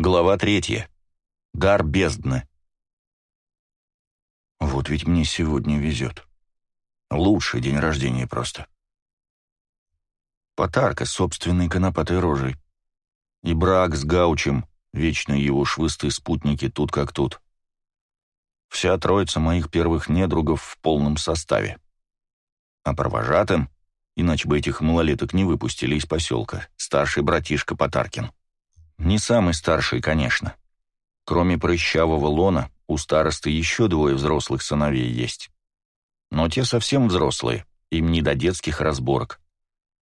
Глава третья. Дар бездны. Вот ведь мне сегодня везет. Лучший день рождения просто. Потарка с собственной конопатой рожей. И брак с Гаучем, вечно его швыстые спутники тут как тут. Вся троица моих первых недругов в полном составе. А провожатым, иначе бы этих малолеток не выпустили из поселка, старший братишка Потаркин. Не самый старший, конечно. Кроме прыщавого лона, у старосты еще двое взрослых сыновей есть. Но те совсем взрослые, им не до детских разборок.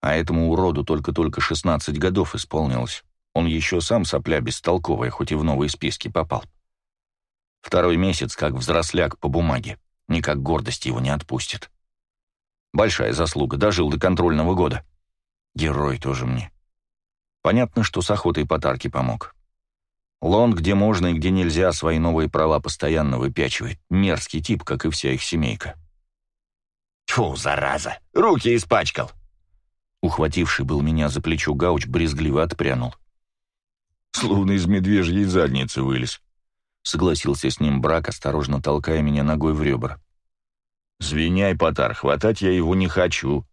А этому уроду только-только 16 годов исполнилось. Он еще сам сопля бестолковая, хоть и в новые списки попал. Второй месяц как взросляк по бумаге. Никак гордость его не отпустит. Большая заслуга, дожил до контрольного года. Герой тоже мне. Понятно, что с охотой потарки помог. Лон, где можно и где нельзя, свои новые права постоянно выпячивает. Мерзкий тип, как и вся их семейка. Тьфу, зараза! Руки испачкал! Ухвативший был меня за плечо гауч брезгливо отпрянул. Словно из медвежьей задницы вылез. Согласился с ним брак, осторожно толкая меня ногой в ребра. «Звеняй, Потар, хватать я его не хочу».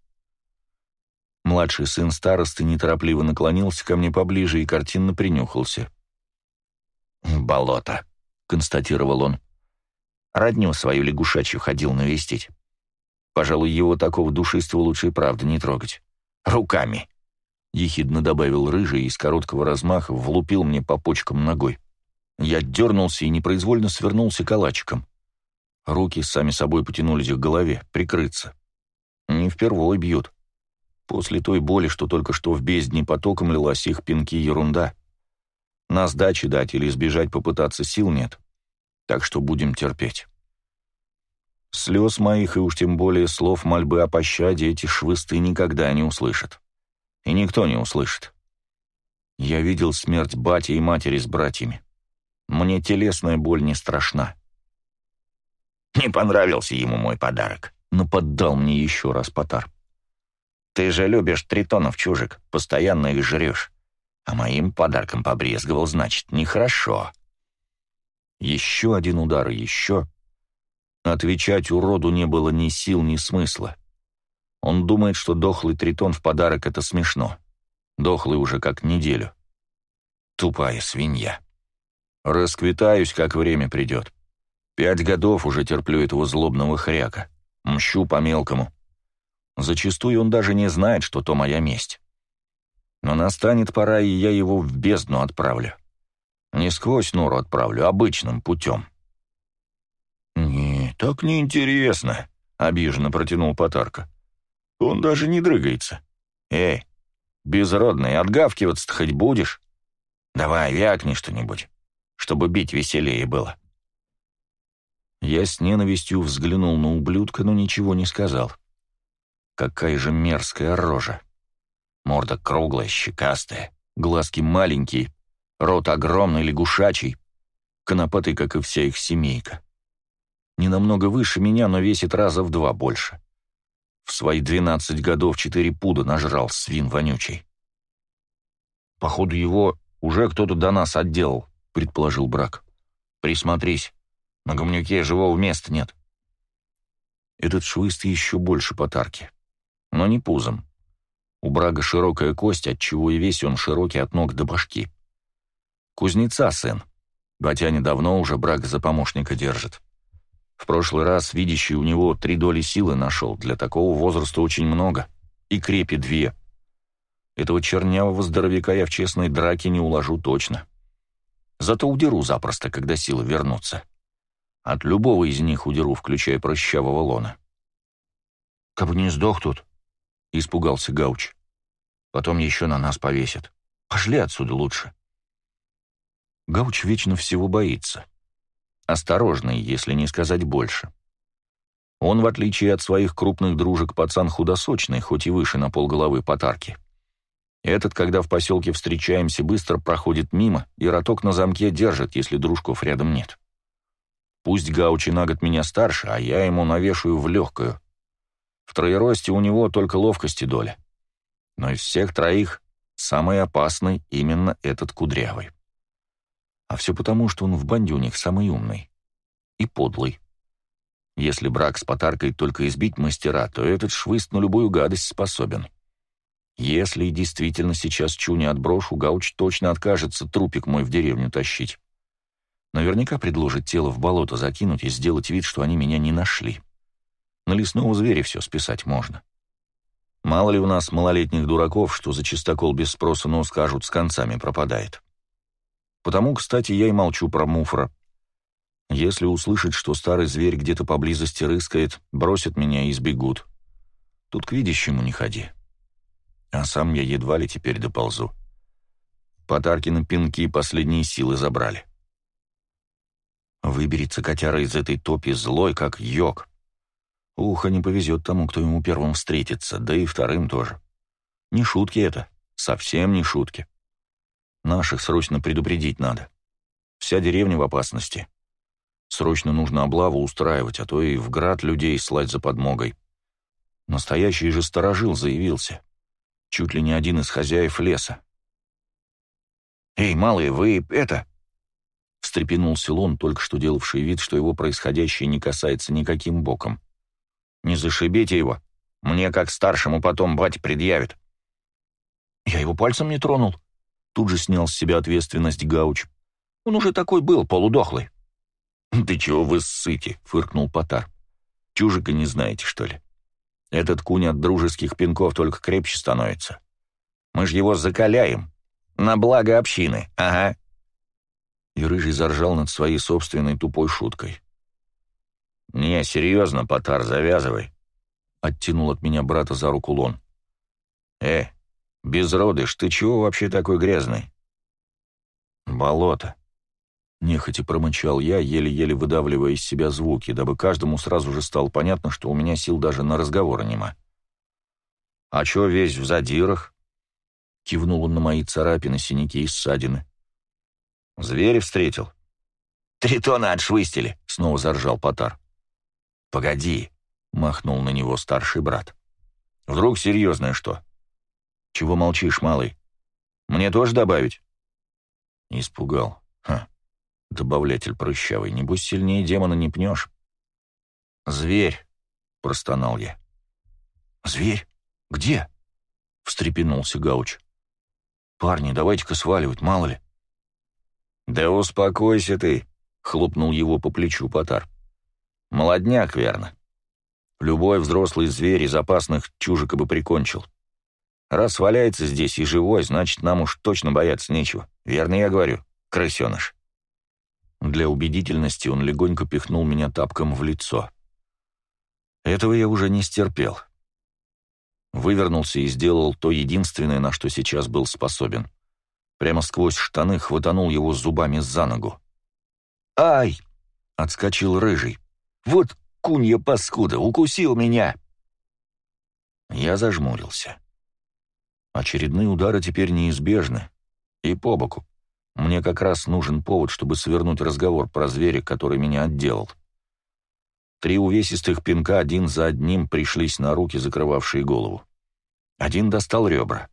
Младший сын старосты неторопливо наклонился ко мне поближе и картинно принюхался. «Болото», — констатировал он. Родню свою лягушачью ходил навестить. Пожалуй, его такого душистого лучше и правда не трогать. Руками. Ехидно добавил рыжий и с короткого размаха влупил мне по почкам ногой. Я дернулся и непроизвольно свернулся калачиком. Руки сами собой потянулись к голове, прикрыться. Не впервой бьют. После той боли, что только что в бездне потоком лилась их пинки ерунда. На сдачи дать или избежать попытаться сил нет. Так что будем терпеть. Слез моих и уж тем более слов мольбы о пощаде эти швысты никогда не услышат. И никто не услышит. Я видел смерть бати и матери с братьями. Мне телесная боль не страшна. Не понравился ему мой подарок. Но поддал мне еще раз Потар. Ты же любишь тритонов, чужик, постоянно их жрешь. А моим подарком побрезговал, значит, нехорошо. Еще один удар, еще. Отвечать уроду не было ни сил, ни смысла. Он думает, что дохлый тритон в подарок — это смешно. Дохлый уже как неделю. Тупая свинья. Расквитаюсь, как время придет. Пять годов уже терплю этого злобного хряка. Мщу по-мелкому. Зачастую он даже не знает, что то моя месть. Но настанет пора, и я его в бездну отправлю. Не сквозь нору отправлю, обычным путем. «Не, так неинтересно», — обиженно протянул Потарка. «Он даже не дрыгается. Эй, безродный, отгавкиваться-то хоть будешь? Давай, вякни что-нибудь, чтобы бить веселее было». Я с ненавистью взглянул на ублюдка, но ничего не сказал. Какая же мерзкая рожа. Морда круглая, щекастая, глазки маленькие, рот огромный, лягушачий, конопатый, как и вся их семейка. Не намного выше меня, но весит раза в два больше. В свои двенадцать годов четыре пуда нажрал свин вонючий. «Походу, его уже кто-то до нас отделал», — предположил Брак. «Присмотрись, на гомнюке живого места нет». Этот швыст еще больше потарки, но не пузом. У Брага широкая кость, отчего и весь он широкий от ног до башки. Кузнеца сын. Батяне давно уже Брага за помощника держит. В прошлый раз видящий у него три доли силы нашел, для такого возраста очень много. И крепи две. Этого чернявого здоровяка я в честной драке не уложу точно. Зато удеру запросто, когда силы вернутся. От любого из них удеру, включая прыщавого лона. «Кабы не сдох тут», — испугался Гауч. Потом еще на нас повесят. Пошли отсюда лучше. Гауч вечно всего боится. Осторожный, если не сказать больше. Он, в отличие от своих крупных дружек, пацан худосочный, хоть и выше на полголовы потарки. Этот, когда в поселке встречаемся, быстро проходит мимо, и роток на замке держит, если дружков рядом нет. Пусть Гаучи на год меня старше, а я ему навешаю в легкую. В троеросте у него только ловкости доля но из всех троих самый опасный именно этот кудрявый. А все потому, что он в них самый умный. И подлый. Если брак с потаркой только избить мастера, то этот швыст на любую гадость способен. Если действительно сейчас Чуни отброшу, Гауч точно откажется трупик мой в деревню тащить. Наверняка предложит тело в болото закинуть и сделать вид, что они меня не нашли. На лесного зверя все списать можно. Мало ли у нас малолетних дураков, что за чистокол без спроса, но скажут, с концами пропадает. Потому, кстати, я и молчу про муфра. Если услышать, что старый зверь где-то поблизости рыскает, бросят меня и сбегут. Тут к видящему не ходи. А сам я едва ли теперь доползу. Подарки на пинки последние силы забрали. Выберется котяра из этой топи злой, как йог. Ухо не повезет тому, кто ему первым встретится, да и вторым тоже. Не шутки это, совсем не шутки. Наших срочно предупредить надо. Вся деревня в опасности. Срочно нужно облаву устраивать, а то и в град людей слать за подмогой. Настоящий же сторожил заявился. Чуть ли не один из хозяев леса. «Эй, малые, вы это...» Встрепенулся Лон, только что делавший вид, что его происходящее не касается никаким боком. «Не зашибите его. Мне, как старшему, потом батя предъявит». «Я его пальцем не тронул», Тут же снял с себя ответственность Гауч. Он уже такой был, полудохлый. «Ты чего вы ссыте?» — фыркнул Потар. «Чужика не знаете, что ли? Этот кунь от дружеских пинков только крепче становится. Мы ж его закаляем. На благо общины, ага». И Рыжий заржал над своей собственной тупой шуткой. «Не, серьезно, Потар, завязывай», — оттянул от меня брата за руку Лон. «Э, «Безродыш, ты чего вообще такой грязный?» «Болото», — нехотя промычал я, еле-еле выдавливая из себя звуки, дабы каждому сразу же стало понятно, что у меня сил даже на разговоры нема. «А чё весь в задирах?» — кивнул он на мои царапины, синяки и ссадины. «Зверя встретил?» «Тритона отшвыстили», — снова заржал Потар. «Погоди», — махнул на него старший брат. «Вдруг серьезное что?» «Чего молчишь, малый? Мне тоже добавить?» Испугал. Ха. Добавлятель прыщавый. Небось, сильнее демона не пнешь. «Зверь!» — простонал я. «Зверь? Где?» — встрепенулся Гауч. «Парни, давайте-ка сваливать, мало ли». «Да успокойся ты!» — хлопнул его по плечу Потар. «Молодняк, верно. Любой взрослый зверь из опасных чужика бы прикончил. Раз валяется здесь и живой, значит, нам уж точно бояться нечего. Верно я говорю, крысеныш?» Для убедительности он легонько пихнул меня тапком в лицо. Этого я уже не стерпел. Вывернулся и сделал то единственное, на что сейчас был способен. Прямо сквозь штаны хватанул его зубами за ногу. «Ай!» — отскочил рыжий. «Вот кунья паскуда, укусил меня!» Я зажмурился. Очередные удары теперь неизбежны. И по боку. Мне как раз нужен повод, чтобы свернуть разговор про зверя, который меня отделал. Три увесистых пинка один за одним пришлись на руки, закрывавшие голову. Один достал ребра.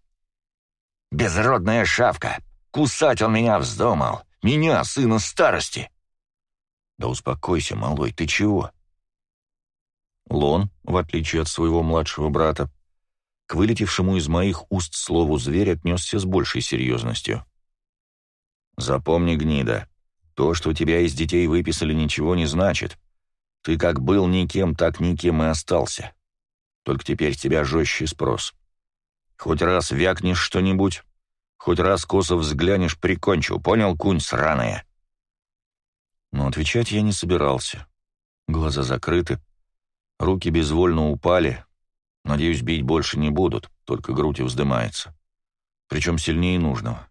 «Безродная шавка! Кусать он меня вздумал! Меня, сына старости!» «Да успокойся, малой, ты чего?» Лон, в отличие от своего младшего брата, к вылетевшему из моих уст слову «зверь» отнесся с большей серьезностью. «Запомни, гнида, то, что тебя из детей выписали, ничего не значит. Ты как был никем, так никем и остался. Только теперь тебя жестче спрос. Хоть раз вякнешь что-нибудь, хоть раз косо взглянешь, прикончу, понял, кунь сраная?» Но отвечать я не собирался. Глаза закрыты, руки безвольно упали, Надеюсь, бить больше не будут, только грудь вздымается. Причем сильнее нужного.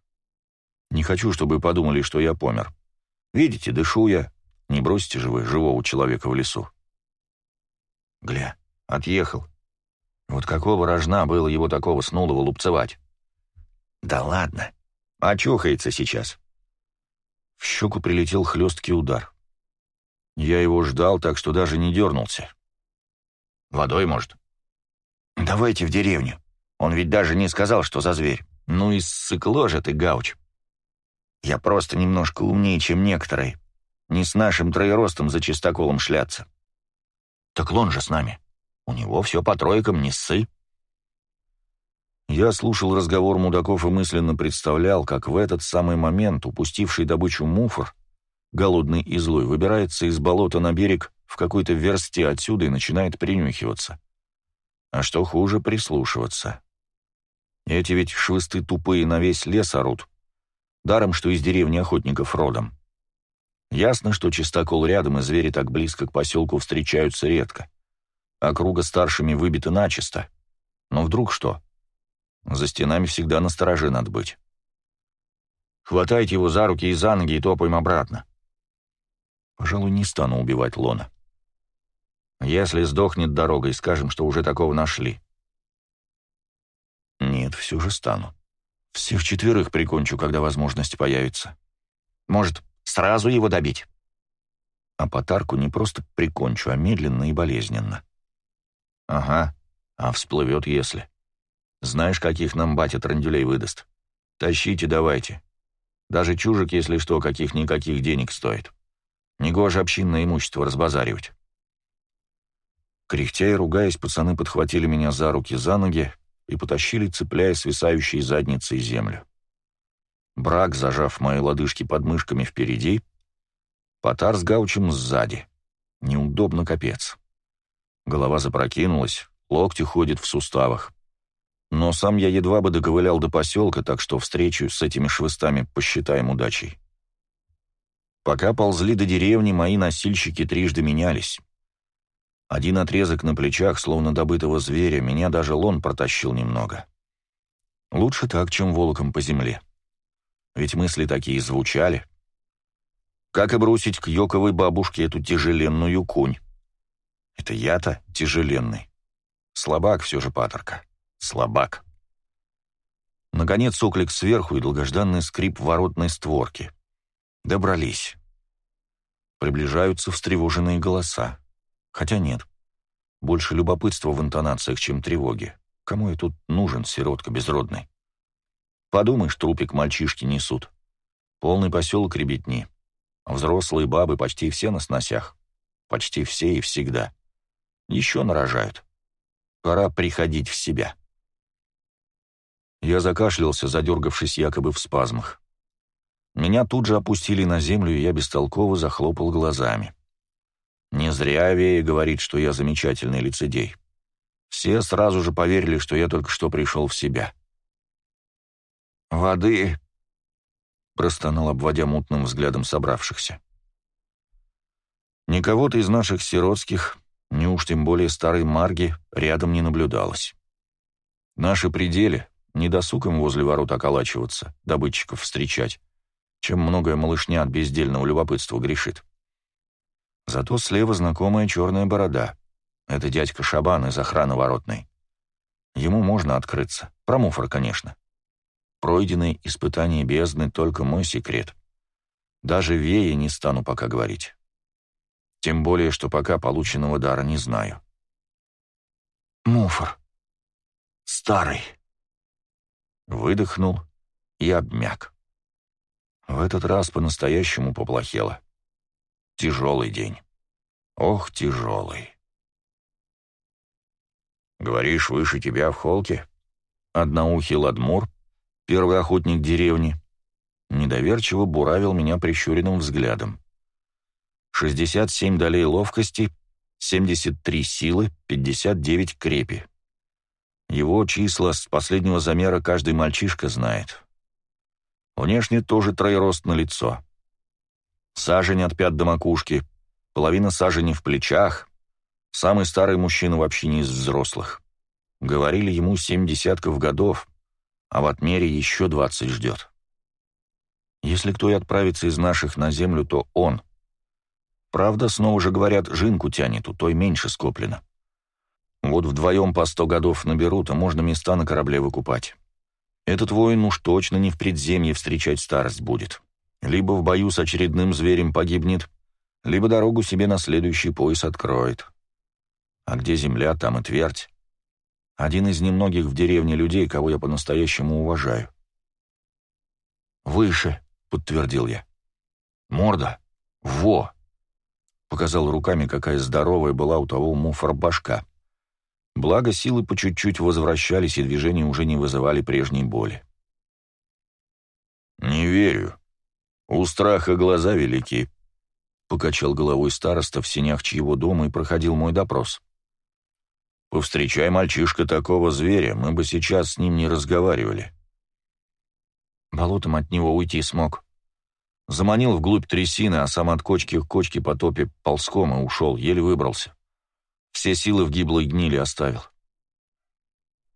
Не хочу, чтобы подумали, что я помер. Видите, дышу я. Не бросите же вы живого человека в лесу. Гля, отъехал. Вот какого рожна было его такого снулого лупцевать? Да ладно. Очухается сейчас. В щеку прилетел хлесткий удар. Я его ждал, так что даже не дернулся. Водой, может? «Давайте в деревню. Он ведь даже не сказал, что за зверь. Ну и ссыкло же ты, Гауч». Я просто немножко умнее, чем некоторые. Не с нашим троеростом за чистоколом шляться. Так Лон же с нами. У него все по тройкам, не ссы. Я слушал разговор мудаков и мысленно представлял, как в этот самый момент упустивший добычу муфор, голодный и злой, выбирается из болота на берег в какой-то версте отсюда и начинает принюхиваться. А что хуже, прислушиваться. Эти ведь швысты тупые на весь лес орут. Даром, что из деревни охотников родом. Ясно, что чистокол рядом, и звери так близко к поселку встречаются редко. Округа старшими выбита начисто. Но вдруг что? За стенами всегда настороже надо быть. Хватайте его за руки и за ноги и топаем обратно. Пожалуй, не стану убивать Лона. Если сдохнет дорогой, скажем, что уже такого нашли. Нет, все же стану. Всех четверых прикончу, когда возможность появится. Может, сразу его добить? А потарку не просто прикончу, а медленно и болезненно. Ага, а всплывет, если. Знаешь, каких нам батя трандюлей выдаст? Тащите давайте. Даже чужик, если что, каких-никаких денег стоит. Негоже общинное имущество разбазаривать. Кряхтя и ругаясь, пацаны подхватили меня за руки, за ноги и потащили, цепляя свисающей задницей землю. Брак, зажав мои лодыжки под мышками впереди, Потар с гаучем сзади. Неудобно капец. Голова запрокинулась, локти ходят в суставах. Но сам я едва бы доковылял до поселка, так что встречу с этими швыстами посчитаем удачей. Пока ползли до деревни, мои носильщики трижды менялись. Один отрезок на плечах, словно добытого зверя, меня даже лон протащил немного. Лучше так, чем волоком по земле. Ведь мысли такие звучали. Как и бросить к Йоковой бабушке эту тяжеленную кунь? Это я-то тяжеленный. Слабак все же, паторка. Слабак. Наконец оклик сверху и долгожданный скрип воротной створки. Добрались. Приближаются встревоженные голоса. Хотя нет. Больше любопытства в интонациях, чем тревоги. Кому я тут нужен, сиротка безродный? Подумаешь, трупик мальчишки несут. Полный поселок ребятни. Взрослые бабы почти все на сносях. Почти все и всегда. Еще нарожают. Пора приходить в себя. Я закашлялся, задергавшись якобы в спазмах. Меня тут же опустили на землю, и я бестолково захлопал глазами. Не зря Вея говорит, что я замечательный лицедей. Все сразу же поверили, что я только что пришел в себя. «Воды!» — простонал, обводя мутным взглядом собравшихся. Никого-то из наших сиротских, ни уж тем более старой Марги, рядом не наблюдалось. Наши пределы, не досуг им возле ворот околачиваться, добытчиков встречать, чем многое малышня от бездельного любопытства грешит. Зато слева знакомая черная борода. Это дядька Шабан из охраны воротной. Ему можно открыться. Про муфор, конечно. Пройденные испытания бездны — только мой секрет. Даже Вее не стану пока говорить. Тем более, что пока полученного дара не знаю. Муфор. Старый. Выдохнул и обмяк. В этот раз по-настоящему поплохело. Тяжелый день. Ох, тяжелый. «Говоришь, выше тебя в холке?» Одноухий Ладмур, первый охотник деревни, недоверчиво буравил меня прищуренным взглядом. 67 долей ловкости, 73 силы, 59 крепи. Его числа с последнего замера каждый мальчишка знает. Внешне тоже троерост на лицо. Сажень от пят до макушки, половина сажени в плечах. Самый старый мужчина вообще не из взрослых. Говорили ему семь десятков годов, а в отмере еще двадцать ждет. Если кто и отправится из наших на землю, то он. Правда, снова же говорят, жинку тянет, у той меньше скоплено. Вот вдвоем по сто годов наберут, а можно места на корабле выкупать. Этот воин уж точно не в предземье встречать старость будет. Либо в бою с очередным зверем погибнет, либо дорогу себе на следующий пояс откроет. А где земля, там и твердь. Один из немногих в деревне людей, кого я по-настоящему уважаю. «Выше», подтвердил я. «Морда! Во!» Показал руками, какая здоровая была у того муфор башка. Благо, силы по чуть-чуть возвращались, и движения уже не вызывали прежней боли. «Не верю. У страха глаза велики», — покачал головой староста в синях чьего дома и проходил мой допрос. «Повстречай мальчишка такого зверя, мы бы сейчас с ним не разговаривали». Болотом от него уйти смог. Заманил вглубь трясины, а сам от кочки к кочке по топе ползком и ушел, еле выбрался. Все силы в гиблой гнили оставил.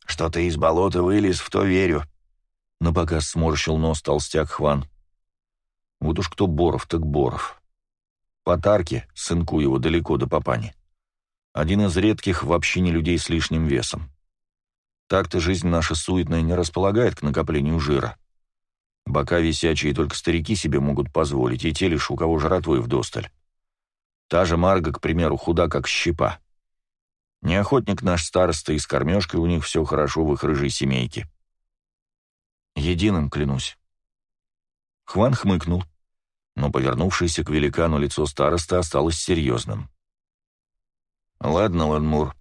«Что ты из болота вылез, в то верю», — напоказ сморщил нос толстяк Хван. «Вот уж кто Боров, так Боров. По тарке, сынку его, далеко до папани. Один из редких в общине людей с лишним весом. Так-то жизнь наша суетная не располагает к накоплению жира. Бока висячие только старики себе могут позволить, и те лишь у кого жратвы вдосталь. Та же Марга, к примеру, худа как щепа. Не охотник наш староста, и с кормежкой у них все хорошо в их рыжей семейке. Единым клянусь. Хван хмыкнул, но повернувшееся к великану лицо староста осталось серьезным. «Ладно, Ланмур,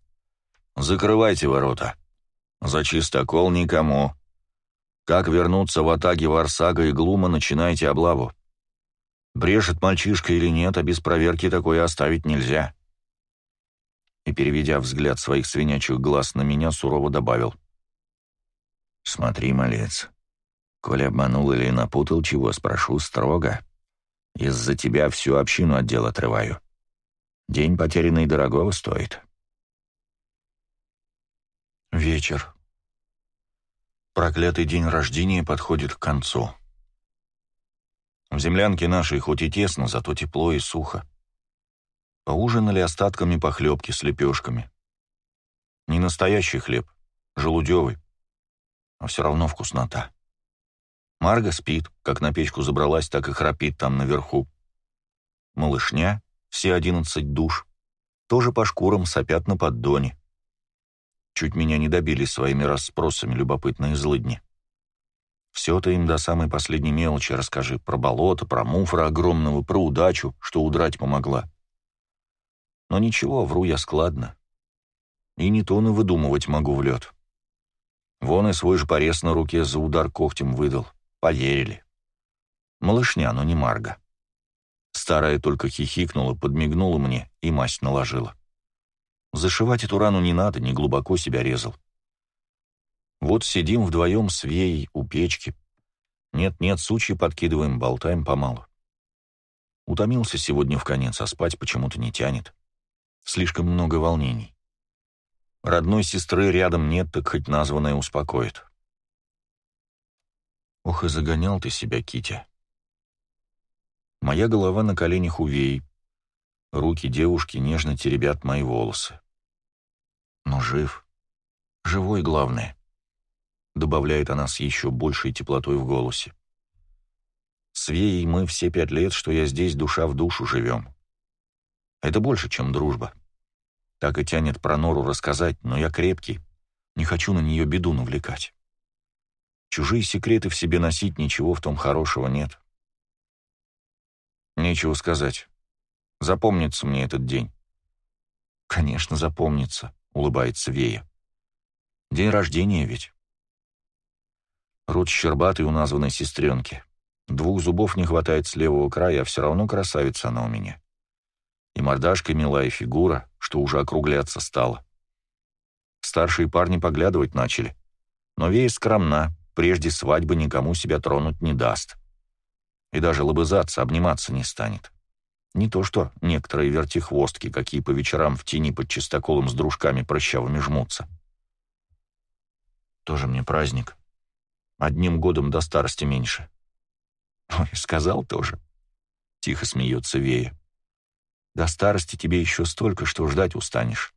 закрывайте ворота. За чистокол никому. Как вернуться в атаге Варсага и Глума, начинайте облаву. Брешет мальчишка или нет, а без проверки такое оставить нельзя» и, переведя взгляд своих свинячих глаз на меня, сурово добавил. «Смотри, малец, коли обманул или напутал чего, спрошу строго. Из-за тебя всю общину отдел отрываю. День потерянный дорогого стоит». Вечер. Проклятый день рождения подходит к концу. В землянке нашей хоть и тесно, зато тепло и сухо. Поужинали остатками похлебки с лепешками. Не настоящий хлеб, желудевый, а все равно вкуснота. Марга спит, как на печку забралась, так и храпит там наверху. Малышня, все одиннадцать душ, тоже по шкурам сопят на поддоне. Чуть меня не добили своими расспросами любопытные злыдни. Все-то им до самой последней мелочи расскажи про болото, про муфра огромного, про удачу, что удрать помогла. Но ничего, вру я складно. И не то на выдумывать могу в лед. Вон и свой же порез на руке за удар когтем выдал. Поверили. Малышня, но не Марга. Старая только хихикнула, подмигнула мне и масть наложила. Зашивать эту рану не надо, не глубоко себя резал. Вот сидим вдвоем с Веей у печки. Нет-нет, сучьи подкидываем, болтаем помалу. Утомился сегодня в конец, а спать почему-то не тянет. Слишком много волнений. Родной сестры рядом нет, так хоть названная успокоит. Ох, и загонял ты себя, Китя. Моя голова на коленях у Веи. Руки девушки нежно теребят мои волосы. Но жив. Живой, главное. Добавляет она с еще большей теплотой в голосе. С Веей мы все пять лет, что я здесь душа в душу живем. Это больше, чем дружба. Так и тянет про Нору рассказать, но я крепкий, не хочу на нее беду навлекать. Чужие секреты в себе носить ничего в том хорошего нет. Нечего сказать. Запомнится мне этот день. Конечно, запомнится, улыбается Вея. День рождения ведь. Рот щербатый у названной сестренки. Двух зубов не хватает с левого края, а все равно красавица она у меня. И мордашка милая фигура, что уже округляться стала. Старшие парни поглядывать начали. Но Вея скромна, прежде свадьбы никому себя тронуть не даст. И даже лобызаться, обниматься не станет. Не то что некоторые вертихвостки, какие по вечерам в тени под чистоколом с дружками прыщавыми жмутся. Тоже мне праздник. Одним годом до старости меньше. Ой, сказал тоже. Тихо смеется Вея. До старости тебе еще столько, что ждать устанешь.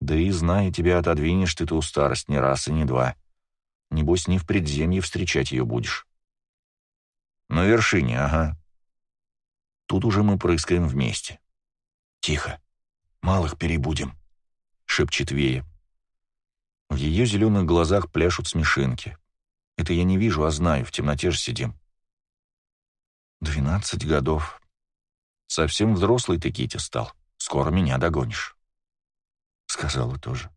Да и, зная тебя, отодвинешь ты ту старость не раз и не два. Небось, не в предземье встречать ее будешь. На вершине, ага. Тут уже мы прыскаем вместе. Тихо. Малых перебудем, — шепчет Вея. В ее зеленых глазах пляшут смешинки. Это я не вижу, а знаю, в темноте же сидим. Двенадцать годов. Совсем взрослый ты, Китя, стал. Скоро меня догонишь. Сказала тоже.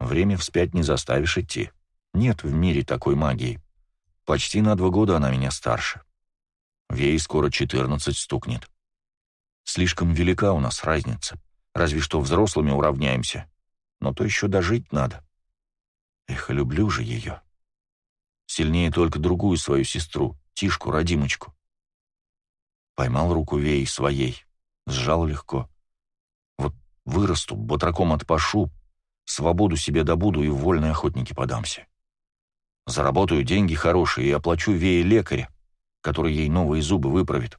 Время вспять не заставишь идти. Нет в мире такой магии. Почти на два года она меня старше. Ей скоро четырнадцать стукнет. Слишком велика у нас разница. Разве что взрослыми уравняемся. Но то еще дожить надо. Эх, люблю же ее. Сильнее только другую свою сестру, Тишку, родимочку. Поймал руку Вей своей, сжал легко. Вот вырасту, батраком отпашу, свободу себе добуду и в вольные охотники подамся. Заработаю деньги хорошие и оплачу Вее лекаря, который ей новые зубы выправит.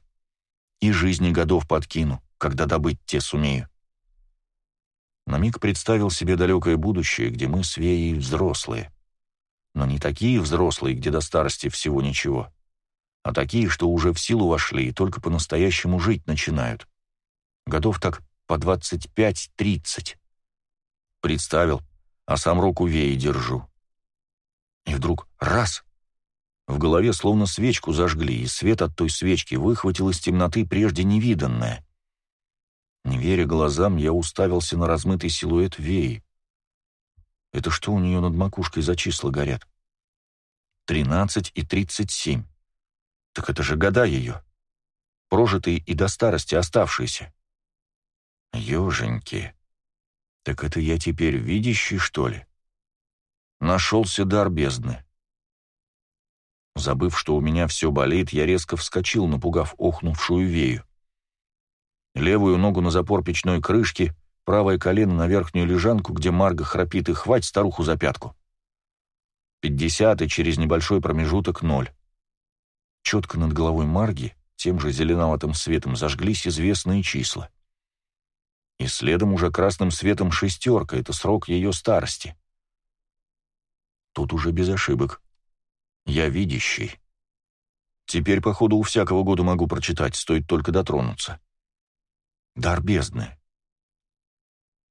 И жизни годов подкину, когда добыть те сумею. На миг представил себе далекое будущее, где мы с Веей взрослые. Но не такие взрослые, где до старости всего ничего, а такие, что уже в силу вошли и только по-настоящему жить начинают. Годов так по 25-30. Представил, а сам руку веи держу. И вдруг раз — в голове словно свечку зажгли, и свет от той свечки выхватил из темноты прежде невиданное. Не веря глазам, я уставился на размытый силуэт Веи. Это что у нее над макушкой за числа горят? Тринадцать и тридцать семь. Так это же года ее. Прожитые и до старости оставшиеся. Еженьки. Так это я теперь видящий, что ли? Нашелся дар бездны. Забыв, что у меня все болит, я резко вскочил, напугав охнувшую вею. Левую ногу на запор печной крышки, правое колено на верхнюю лежанку, где Марга храпит, и хвать старуху за пятку. Пятьдесят и через небольшой промежуток ноль. Четко над головой Марги тем же зеленоватым светом зажглись известные числа. И следом уже красным светом шестерка — это срок ее старости. Тут уже без ошибок. Я видящий. Теперь, походу, у всякого года могу прочитать, стоит только дотронуться. Дар бездны.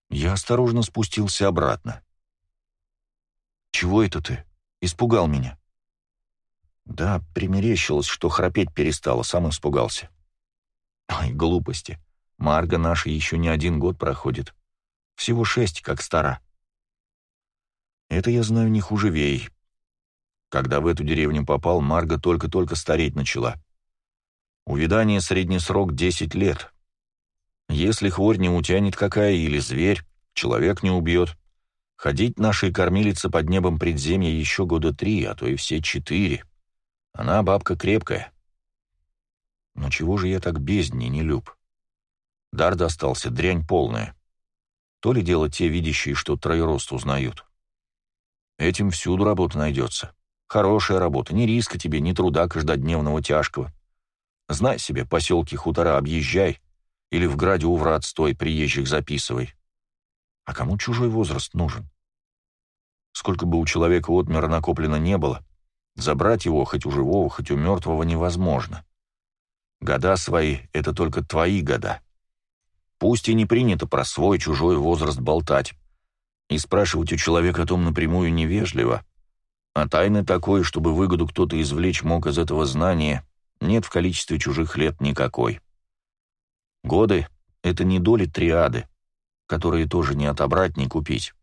Я осторожно спустился обратно. «Чего это ты? Испугал меня». Да, примерещилось, что храпеть перестала, сам испугался. Ой, глупости. Марга наша еще не один год проходит. Всего шесть, как стара. Это я знаю не хуже Вей. Когда в эту деревню попал, Марга только-только стареть начала. Увидание средний срок десять лет. Если хворь не утянет какая или зверь, человек не убьет. Ходить нашей кормилице под небом предземья еще года три, а то и все четыре. Она бабка крепкая. Но чего же я так бездни не люб? Дар достался, дрянь полная. То ли дело те видящие, что троерост узнают. Этим всюду работа найдется. Хорошая работа, ни риска тебе, ни труда каждодневного тяжкого. Знай себе, поселки хутора объезжай, или в граде у врат стой, приезжих записывай. А кому чужой возраст нужен? Сколько бы у человека отмера накоплено не было, Забрать его хоть у живого, хоть у мертвого невозможно. Года свои — это только твои года. Пусть и не принято про свой чужой возраст болтать. И спрашивать у человека о том напрямую невежливо. А тайны такой, чтобы выгоду кто-то извлечь мог из этого знания, нет в количестве чужих лет никакой. Годы — это не доли триады, которые тоже не отобрать, не купить,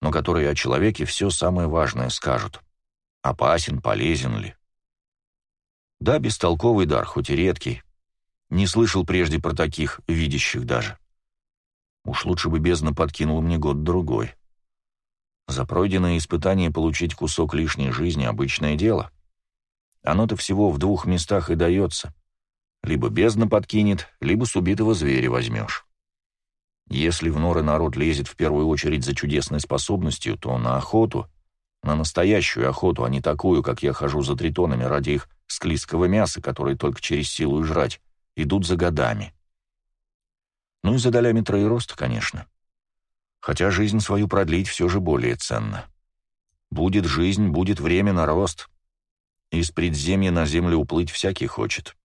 но которые о человеке все самое важное скажут. Опасен, полезен ли? Да, бестолковый дар, хоть и редкий. Не слышал прежде про таких, видящих даже. Уж лучше бы бездна подкинула мне год-другой. За пройденное испытание получить кусок лишней жизни — обычное дело. Оно-то всего в двух местах и дается. Либо бездна подкинет, либо с убитого зверя возьмешь. Если в норы народ лезет в первую очередь за чудесной способностью, то на охоту — на настоящую охоту, а не такую, как я хожу за тритонами ради их склизкого мяса, которое только через силу и жрать, идут за годами. Ну и за долями троероста, конечно. Хотя жизнь свою продлить все же более ценно. Будет жизнь, будет время на рост. Из предземья на землю уплыть всякий хочет.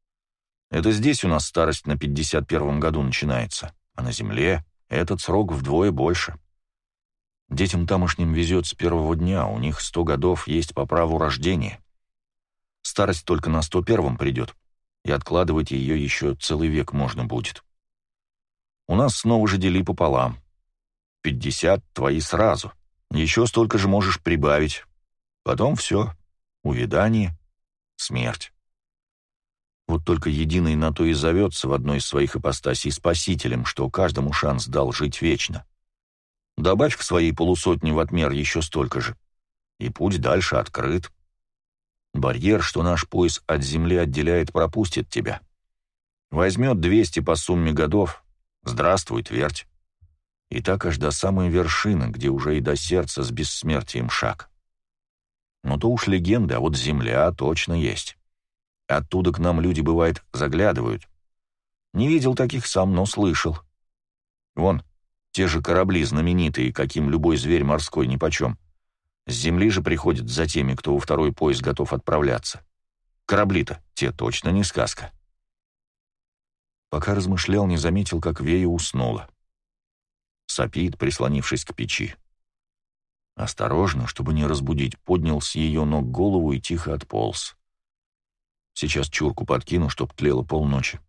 Это здесь у нас старость на 51-м году начинается, а на земле этот срок вдвое больше. Детям тамошним везет с первого дня, у них сто годов есть по праву рождения. Старость только на сто первом придет, и откладывать ее еще целый век можно будет. У нас снова же дели пополам. Пятьдесят твои сразу. Еще столько же можешь прибавить. Потом все. Увядание, смерть. Вот только единый на то и зовется в одной из своих ипостасей спасителем, что каждому шанс дал жить вечно. Добавь к своей полусотне в отмер еще столько же, и путь дальше открыт. Барьер, что наш пояс от земли отделяет, пропустит тебя. Возьмет двести по сумме годов, здравствуй, твердь. И так аж до самой вершины, где уже и до сердца с бессмертием шаг. Ну то уж легенды, а вот земля точно есть. Оттуда к нам люди, бывает, заглядывают. Не видел таких сам, но слышал. Вон, те же корабли знаменитые, каким любой зверь морской нипочем. С земли же приходят за теми, кто во второй поезд готов отправляться. Корабли-то те точно не сказка. Пока размышлял, не заметил, как Вея уснула. Сопит, прислонившись к печи. Осторожно, чтобы не разбудить, поднял с ее ног голову и тихо отполз. Сейчас чурку подкину, чтоб тлела полночи.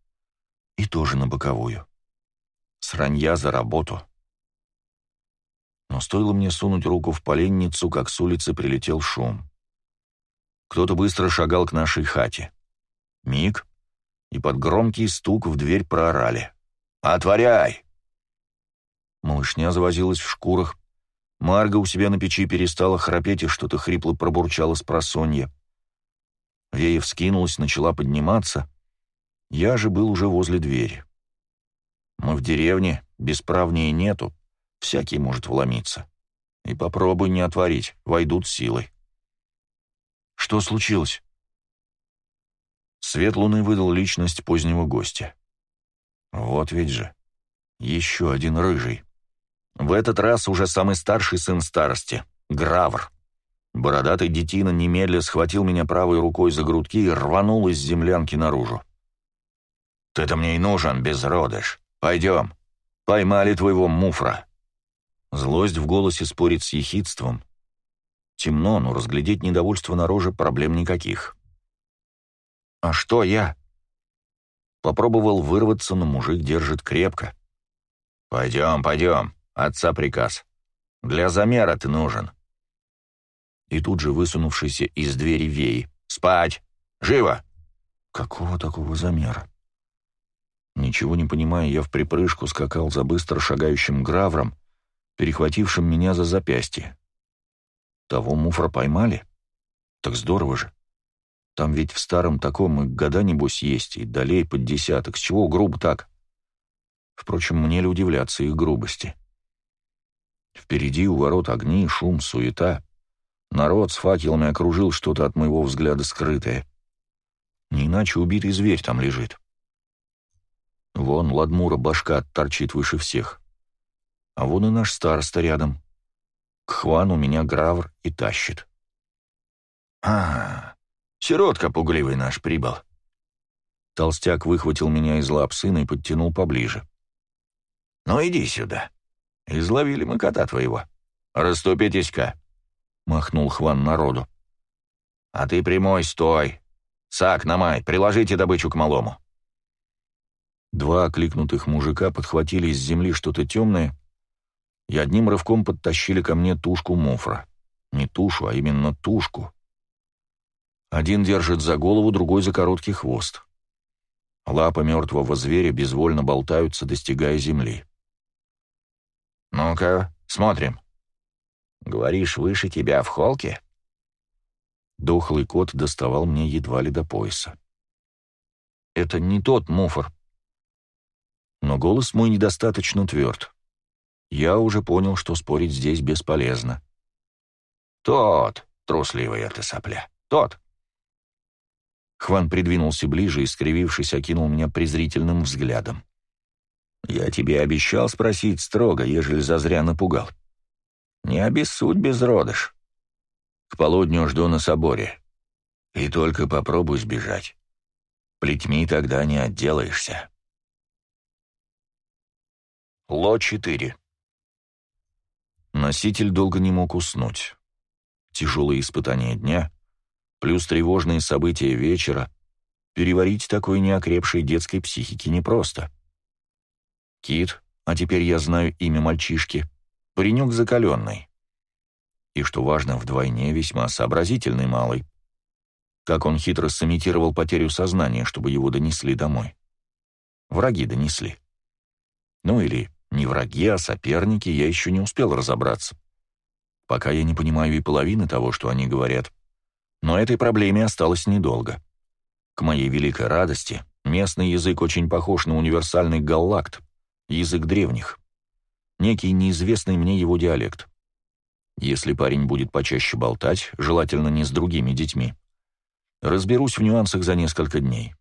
И тоже на боковую. Сранья за работу. Но стоило мне сунуть руку в поленницу, как с улицы прилетел шум. Кто-то быстро шагал к нашей хате. Миг, и под громкий стук в дверь проорали. «Отворяй!» Малышня завозилась в шкурах, Марга у себя на печи перестала храпеть и что-то хрипло пробурчала с просонья. Вея вскинулась, начала подниматься. Я же был уже возле двери. Мы в деревне, бесправнее нету, всякий может вломиться. И попробуй не отворить, войдут силой. Что случилось? Свет луны выдал личность позднего гостя. Вот ведь же, еще один рыжий. В этот раз уже самый старший сын старости, Гравр. Бородатый детина немедля схватил меня правой рукой за грудки и рванул из землянки наружу. «Ты-то мне и нужен, безродыш. Пойдем. Поймали твоего муфра». Злость в голосе спорит с ехидством. Темно, но разглядеть недовольство на роже проблем никаких. «А что я?» Попробовал вырваться, но мужик держит крепко. «Пойдем, пойдем. Отца приказ. Для замера ты нужен. И тут же высунувшийся из двери Веи. «Спать! Живо!» Какого такого замера? Ничего не понимая, я в припрыжку скакал за быстро шагающим гравром, перехватившим меня за запястье. Того муфра поймали? Так здорово же. Там ведь в старом таком и года, небось, есть, и долей под десяток. С чего грубо так? Впрочем, мне ли удивляться их грубости? — Впереди у ворот огни, шум, суета. Народ с факелами окружил что-то от моего взгляда скрытое. Не иначе убитый зверь там лежит. Вон Ладмура башка торчит выше всех. А вон и наш староста рядом. К Хвану меня Гравр и тащит. а, сиротка пугливый наш прибыл. Толстяк выхватил меня из лап сына и подтянул поближе. «Ну, иди сюда. Изловили мы кота твоего. Раступитесь-ка!» — махнул Хван народу. «А ты прямой, стой! Сак, намай, приложите добычу к малому!» Два окликнутых мужика подхватили из земли что-то темное и одним рывком подтащили ко мне тушку муфра. Не тушу, а именно тушку. Один держит за голову, другой за короткий хвост. Лапы мертвого зверя безвольно болтаются, достигая земли. «Ну-ка, смотрим». «Говоришь, выше тебя в холке?» Дохлый кот доставал мне едва ли до пояса. «Это не тот муфор». Но голос мой недостаточно тверд. Я уже понял, что спорить здесь бесполезно. «Тот, трусливая ты сопля, тот». Хван придвинулся ближе и, скривившись, окинул меня презрительным взглядом. Я тебе обещал спросить строго, ежели зазря напугал. Не обессудь, безродыш. К полудню жду на соборе. И только попробуй сбежать. Плетьми тогда не отделаешься. Ло-4 Носитель долго не мог уснуть. Тяжелые испытания дня, плюс тревожные события вечера, Переварить такой неокрепшей детской психики непросто. Кит, а теперь я знаю имя мальчишки, паренек закаленный. И, что важно, вдвойне весьма сообразительный малый. Как он хитро сымитировал потерю сознания, чтобы его донесли домой. Враги донесли. Ну или не враги, а соперники, я еще не успел разобраться. Пока я не понимаю и половины того, что они говорят. Но этой проблеме осталось недолго. К моей великой радости, местный язык очень похож на универсальный галлакт, язык древних. Некий неизвестный мне его диалект. Если парень будет почаще болтать, желательно не с другими детьми, разберусь в нюансах за несколько дней.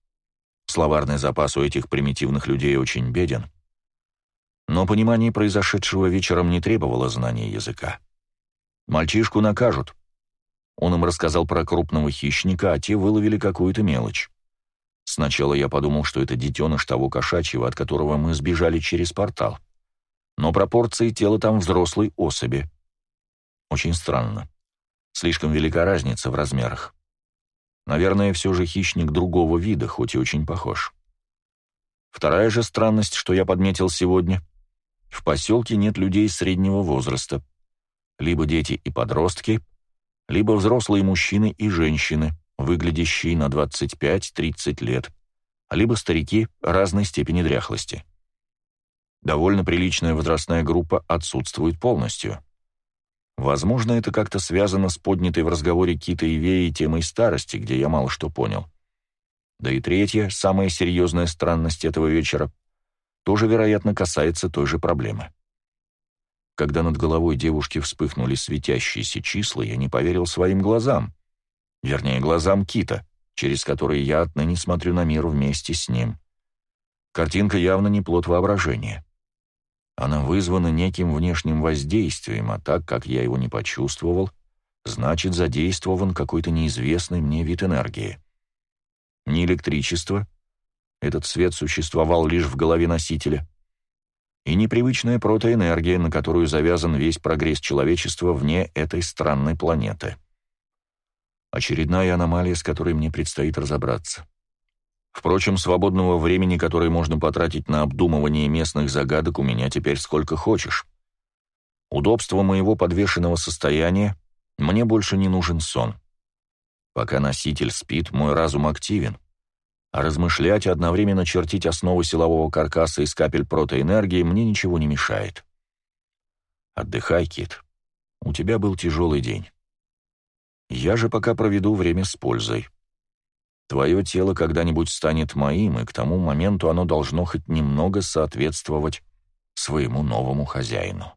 Словарный запас у этих примитивных людей очень беден. Но понимание произошедшего вечером не требовало знания языка. Мальчишку накажут. Он им рассказал про крупного хищника, а те выловили какую-то мелочь. Сначала я подумал, что это детеныш того кошачьего, от которого мы сбежали через портал. Но пропорции тела там взрослой особи. Очень странно. Слишком велика разница в размерах. Наверное, все же хищник другого вида, хоть и очень похож. Вторая же странность, что я подметил сегодня. В поселке нет людей среднего возраста либо дети и подростки, либо взрослые мужчины и женщины, выглядящие на 25-30 лет, либо старики разной степени дряхлости. Довольно приличная возрастная группа отсутствует полностью. Возможно, это как-то связано с поднятой в разговоре Кита и Веи темой старости, где я мало что понял. Да и третья, самая серьезная странность этого вечера, тоже, вероятно, касается той же проблемы. Когда над головой девушки вспыхнули светящиеся числа, я не поверил своим глазам. Вернее, глазам Кита, через которые я отныне смотрю на мир вместе с ним. Картинка явно не плод воображения. Она вызвана неким внешним воздействием, а так как я его не почувствовал, значит, задействован какой-то неизвестный мне вид энергии. Не электричество. Этот свет существовал лишь в голове носителя и непривычная протоэнергия, на которую завязан весь прогресс человечества вне этой странной планеты. Очередная аномалия, с которой мне предстоит разобраться. Впрочем, свободного времени, которое можно потратить на обдумывание местных загадок, у меня теперь сколько хочешь. Удобство моего подвешенного состояния, мне больше не нужен сон. Пока носитель спит, мой разум активен размышлять и одновременно чертить основу силового каркаса из капель протоэнергии мне ничего не мешает. Отдыхай, Кит. У тебя был тяжелый день. Я же пока проведу время с пользой. Твое тело когда-нибудь станет моим, и к тому моменту оно должно хоть немного соответствовать своему новому хозяину.